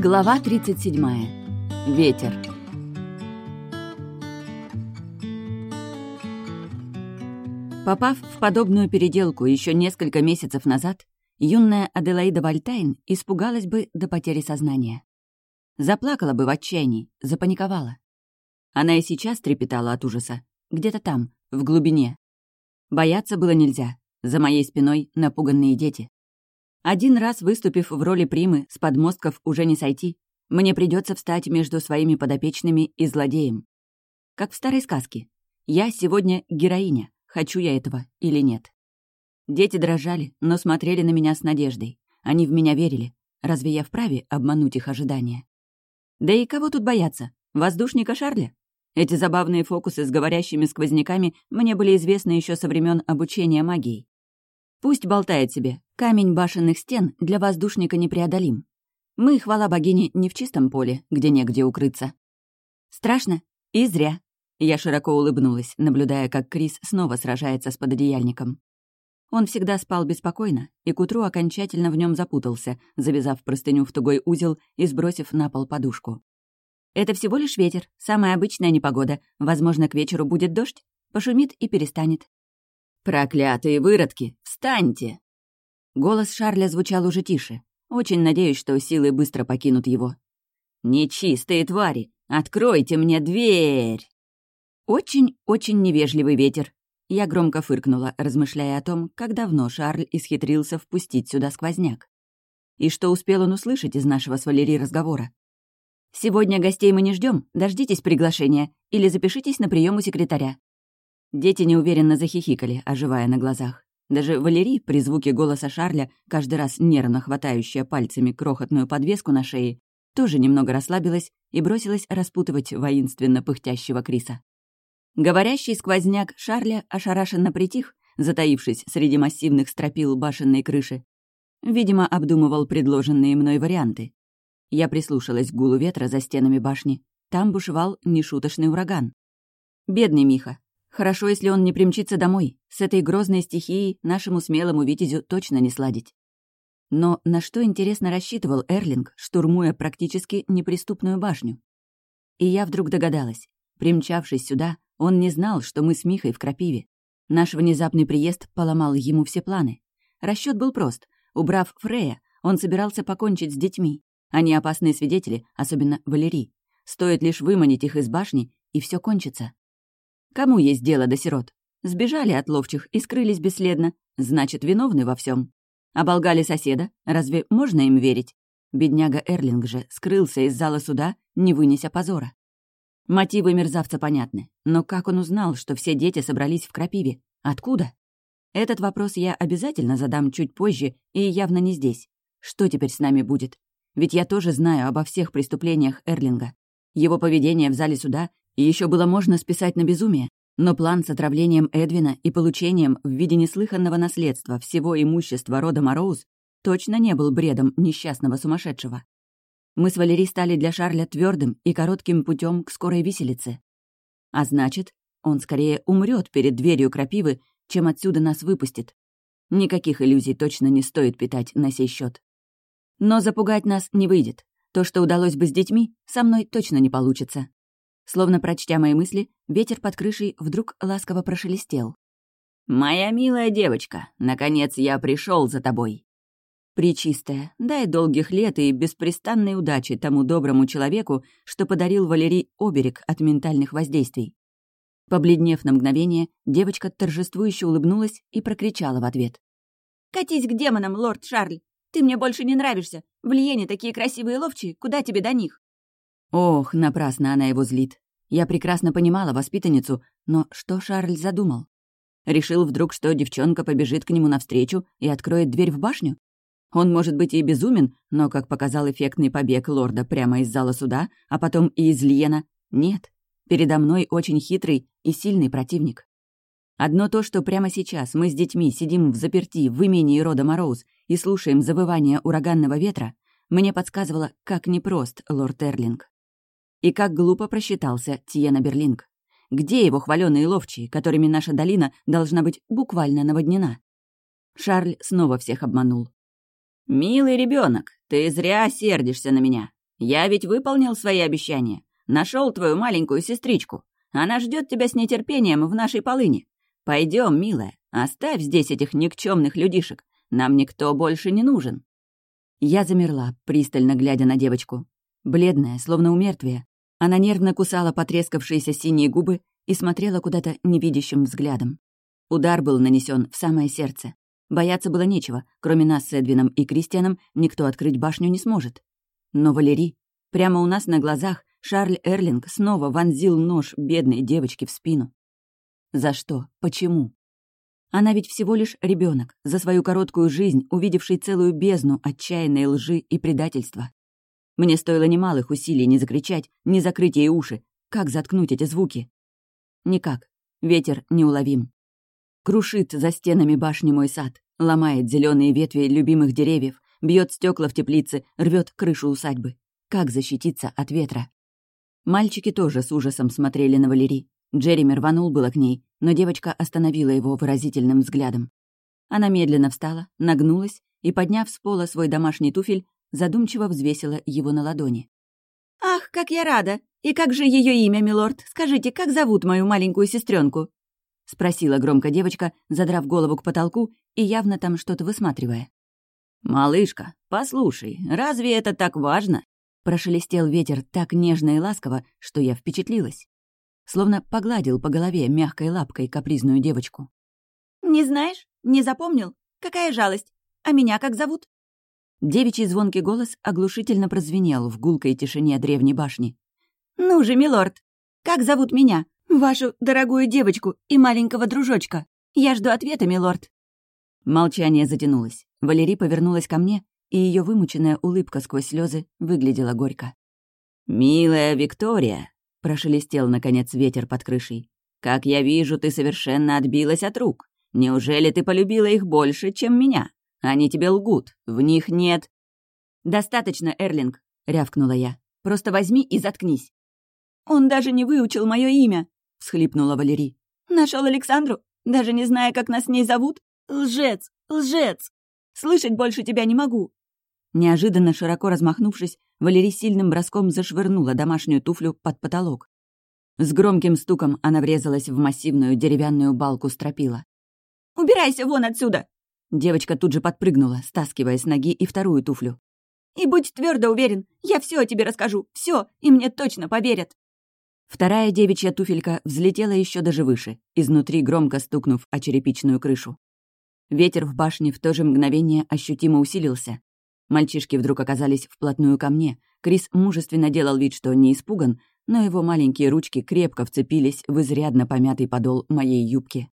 Глава 37. Ветер. Попав в подобную переделку еще несколько месяцев назад, юная Аделаида Вальтайн испугалась бы до потери сознания. Заплакала бы в отчаянии, запаниковала. Она и сейчас трепетала от ужаса. Где-то там, в глубине. Бояться было нельзя. За моей спиной напуганные дети. Один раз выступив в роли примы, с подмостков уже не сойти. Мне придется встать между своими подопечными и злодеем. Как в старой сказке. Я сегодня героиня, хочу я этого или нет. Дети дрожали, но смотрели на меня с надеждой. Они в меня верили. Разве я вправе обмануть их ожидания? Да и кого тут бояться? Воздушника Шарля? Эти забавные фокусы с говорящими сквозняками мне были известны еще со времен обучения магии. Пусть болтает себе. Камень башенных стен для воздушника непреодолим. Мы, хвала богине, не в чистом поле, где негде укрыться. Страшно? И зря. Я широко улыбнулась, наблюдая, как Крис снова сражается с пододеяльником. Он всегда спал беспокойно, и к утру окончательно в нем запутался, завязав простыню в тугой узел и сбросив на пол подушку. «Это всего лишь ветер, самая обычная непогода. Возможно, к вечеру будет дождь. Пошумит и перестанет. «Проклятые выродки! Встаньте!» Голос Шарля звучал уже тише. Очень надеюсь, что силы быстро покинут его. «Нечистые твари! Откройте мне дверь!» Очень-очень невежливый ветер. Я громко фыркнула, размышляя о том, как давно Шарль исхитрился впустить сюда сквозняк. И что успел он услышать из нашего с Валерий разговора. «Сегодня гостей мы не ждем, дождитесь приглашения или запишитесь на прием у секретаря. Дети неуверенно захихикали, оживая на глазах. Даже Валерий, при звуке голоса Шарля, каждый раз нервно хватающая пальцами крохотную подвеску на шее, тоже немного расслабилась и бросилась распутывать воинственно пыхтящего Криса. Говорящий сквозняк Шарля ошарашенно притих, затаившись среди массивных стропил башенной крыши. Видимо, обдумывал предложенные мной варианты. Я прислушалась к гулу ветра за стенами башни. Там бушевал нешуточный ураган. Бедный Миха, Хорошо, если он не примчится домой. С этой грозной стихией нашему смелому витязю точно не сладить. Но на что, интересно, рассчитывал Эрлинг, штурмуя практически неприступную башню? И я вдруг догадалась. Примчавшись сюда, он не знал, что мы с Михой в крапиве. Наш внезапный приезд поломал ему все планы. Расчет был прост. Убрав Фрея, он собирался покончить с детьми. Они опасные свидетели, особенно Валерий. Стоит лишь выманить их из башни, и все кончится. Кому есть дело до сирот? Сбежали от ловчих и скрылись бесследно. Значит, виновны во всем. Оболгали соседа. Разве можно им верить? Бедняга Эрлинг же скрылся из зала суда, не вынеся позора. Мотивы мерзавца понятны. Но как он узнал, что все дети собрались в крапиве? Откуда? Этот вопрос я обязательно задам чуть позже и явно не здесь. Что теперь с нами будет? Ведь я тоже знаю обо всех преступлениях Эрлинга. Его поведение в зале суда и еще было можно списать на безумие, но план с отравлением Эдвина и получением в виде неслыханного наследства всего имущества рода Мороуз точно не был бредом несчастного сумасшедшего. Мы с Валери стали для Шарля твердым и коротким путем к скорой виселице. А значит, он скорее умрет перед дверью крапивы, чем отсюда нас выпустит. Никаких иллюзий точно не стоит питать на сей счет. Но запугать нас не выйдет. То, что удалось бы с детьми, со мной точно не получится. Словно прочтя мои мысли, ветер под крышей вдруг ласково прошелестел. «Моя милая девочка, наконец я пришел за тобой!» Причистая, дай долгих лет и беспрестанной удачи тому доброму человеку, что подарил Валерий оберег от ментальных воздействий. Побледнев на мгновение, девочка торжествующе улыбнулась и прокричала в ответ. «Катись к демонам, лорд Шарль! Ты мне больше не нравишься! В Лиене такие красивые ловчие, куда тебе до них?» Ох, напрасно она его злит. Я прекрасно понимала воспитанницу, но что Шарль задумал? Решил вдруг, что девчонка побежит к нему навстречу и откроет дверь в башню? Он может быть и безумен, но, как показал эффектный побег лорда прямо из зала суда, а потом и из Лиена, нет. Передо мной очень хитрый и сильный противник. Одно то, что прямо сейчас мы с детьми сидим в заперти в имении рода Мороуз и слушаем завывание ураганного ветра, мне подсказывало, как непрост лорд Эрлинг. И как глупо просчитался Тиена Берлинг. Где его хваленые ловчие, которыми наша долина должна быть буквально наводнена? Шарль снова всех обманул. «Милый ребенок, ты зря сердишься на меня. Я ведь выполнил свои обещания. Нашел твою маленькую сестричку. Она ждет тебя с нетерпением в нашей полыне. Пойдем, милая, оставь здесь этих никчемных людишек. Нам никто больше не нужен». Я замерла, пристально глядя на девочку. Бледная, словно у мертвия, она нервно кусала потрескавшиеся синие губы и смотрела куда-то невидящим взглядом. Удар был нанесен в самое сердце. Бояться было нечего, кроме нас с Эдвином и Кристианом никто открыть башню не сможет. Но Валерий, прямо у нас на глазах, Шарль Эрлинг снова вонзил нож бедной девочке в спину. За что? Почему? Она ведь всего лишь ребенок, за свою короткую жизнь, увидевший целую бездну отчаянной лжи и предательства. Мне стоило немалых усилий не закричать, не закрыть ей уши. Как заткнуть эти звуки? Никак. Ветер неуловим. Крушит за стенами башни мой сад, ломает зеленые ветви любимых деревьев, бьет стекла в теплице, рвет крышу усадьбы. Как защититься от ветра? Мальчики тоже с ужасом смотрели на Валерий. Джереми рванул было к ней, но девочка остановила его выразительным взглядом. Она медленно встала, нагнулась и, подняв с пола свой домашний туфель, задумчиво взвесила его на ладони. «Ах, как я рада! И как же ее имя, милорд? Скажите, как зовут мою маленькую сестренку? спросила громко девочка, задрав голову к потолку и явно там что-то высматривая. «Малышка, послушай, разве это так важно?» Прошелестел ветер так нежно и ласково, что я впечатлилась. Словно погладил по голове мягкой лапкой капризную девочку. «Не знаешь? Не запомнил? Какая жалость! А меня как зовут?» Девичий звонкий голос оглушительно прозвенел в гулкой тишине древней башни. «Ну же, милорд, как зовут меня? Вашу дорогую девочку и маленького дружочка. Я жду ответа, милорд». Молчание затянулось. Валерий повернулась ко мне, и ее вымученная улыбка сквозь слезы выглядела горько. «Милая Виктория», — прошелестел, наконец, ветер под крышей, «как я вижу, ты совершенно отбилась от рук. Неужели ты полюбила их больше, чем меня?» Они тебе лгут, в них нет...» «Достаточно, Эрлинг», — рявкнула я. «Просто возьми и заткнись». «Он даже не выучил мое имя», — всхлипнула Валерий. Нашел Александру, даже не зная, как нас с ней зовут? Лжец! Лжец! Слышать больше тебя не могу!» Неожиданно, широко размахнувшись, Валерий сильным броском зашвырнула домашнюю туфлю под потолок. С громким стуком она врезалась в массивную деревянную балку стропила. «Убирайся вон отсюда!» Девочка тут же подпрыгнула, стаскивая с ноги и вторую туфлю. «И будь твердо уверен, я все о тебе расскажу, все, и мне точно поверят!» Вторая девичья туфелька взлетела еще даже выше, изнутри громко стукнув о черепичную крышу. Ветер в башне в то же мгновение ощутимо усилился. Мальчишки вдруг оказались вплотную ко мне. Крис мужественно делал вид, что не испуган, но его маленькие ручки крепко вцепились в изрядно помятый подол моей юбки.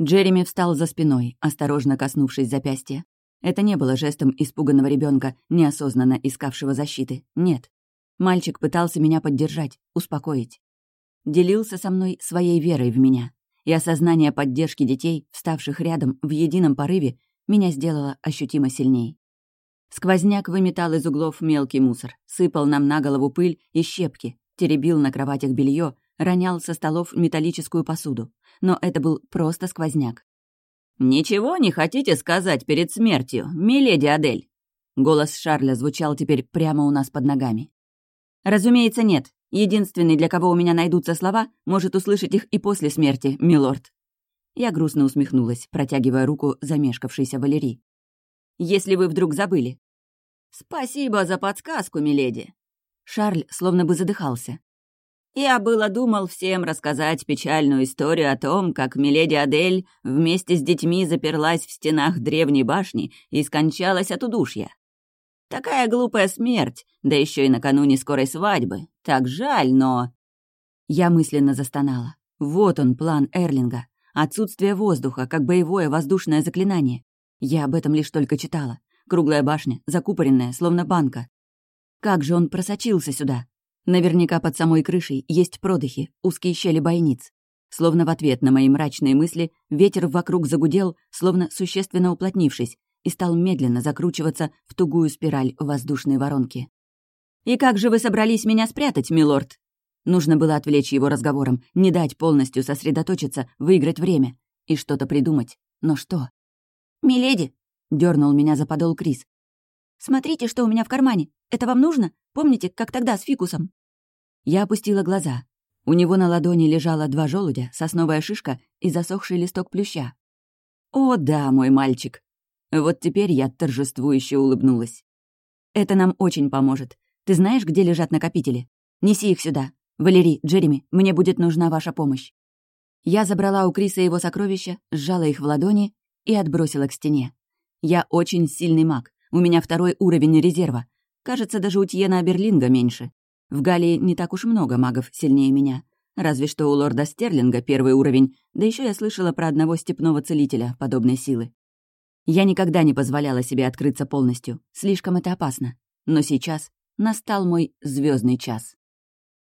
Джереми встал за спиной, осторожно коснувшись запястья. Это не было жестом испуганного ребенка, неосознанно искавшего защиты. Нет. Мальчик пытался меня поддержать, успокоить. Делился со мной своей верой в меня. И осознание поддержки детей, вставших рядом в едином порыве, меня сделало ощутимо сильней. Сквозняк выметал из углов мелкий мусор, сыпал нам на голову пыль и щепки, теребил на кроватях белье, ронял со столов металлическую посуду но это был просто сквозняк. «Ничего не хотите сказать перед смертью, миледи Адель?» Голос Шарля звучал теперь прямо у нас под ногами. «Разумеется, нет. Единственный, для кого у меня найдутся слова, может услышать их и после смерти, милорд». Я грустно усмехнулась, протягивая руку замешкавшейся Валерии. «Если вы вдруг забыли». «Спасибо за подсказку, миледи». Шарль словно бы задыхался. Я было думал всем рассказать печальную историю о том, как Миледи Адель вместе с детьми заперлась в стенах древней башни и скончалась от удушья. Такая глупая смерть, да еще и накануне скорой свадьбы. Так жаль, но... Я мысленно застонала. Вот он, план Эрлинга. Отсутствие воздуха, как боевое воздушное заклинание. Я об этом лишь только читала. Круглая башня, закупоренная, словно банка. Как же он просочился сюда? Наверняка под самой крышей есть продыхи, узкие щели бойниц. Словно в ответ на мои мрачные мысли ветер вокруг загудел, словно существенно уплотнившись, и стал медленно закручиваться в тугую спираль воздушной воронки. «И как же вы собрались меня спрятать, милорд?» Нужно было отвлечь его разговором, не дать полностью сосредоточиться, выиграть время и что-то придумать. Но что? «Миледи!» — дернул меня за подол Крис. «Смотрите, что у меня в кармане. Это вам нужно? Помните, как тогда с фикусом?» Я опустила глаза. У него на ладони лежало два желудя, сосновая шишка и засохший листок плюща. «О, да, мой мальчик!» Вот теперь я торжествующе улыбнулась. «Это нам очень поможет. Ты знаешь, где лежат накопители? Неси их сюда. Валерий, Джереми, мне будет нужна ваша помощь». Я забрала у Криса его сокровища, сжала их в ладони и отбросила к стене. Я очень сильный маг. У меня второй уровень резерва. Кажется, даже у Тьена Берлинга меньше. В Галлии не так уж много магов сильнее меня. Разве что у лорда Стерлинга первый уровень, да еще я слышала про одного степного целителя подобной силы. Я никогда не позволяла себе открыться полностью. Слишком это опасно. Но сейчас настал мой звездный час.